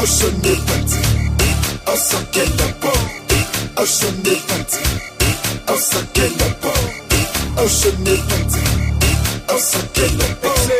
Ocean event. Ocean Kenapa. Ocean event. Ocean Kenapa. Ocean event. Ocean Kenapa.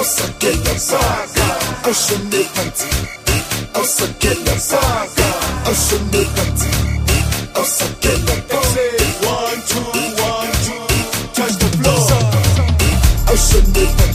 Osakela saga, Oshane Panti, Osakela saga, Oshane Panti, Osakela Panti. One, two, one, two, touch the floor. Oshane Panti.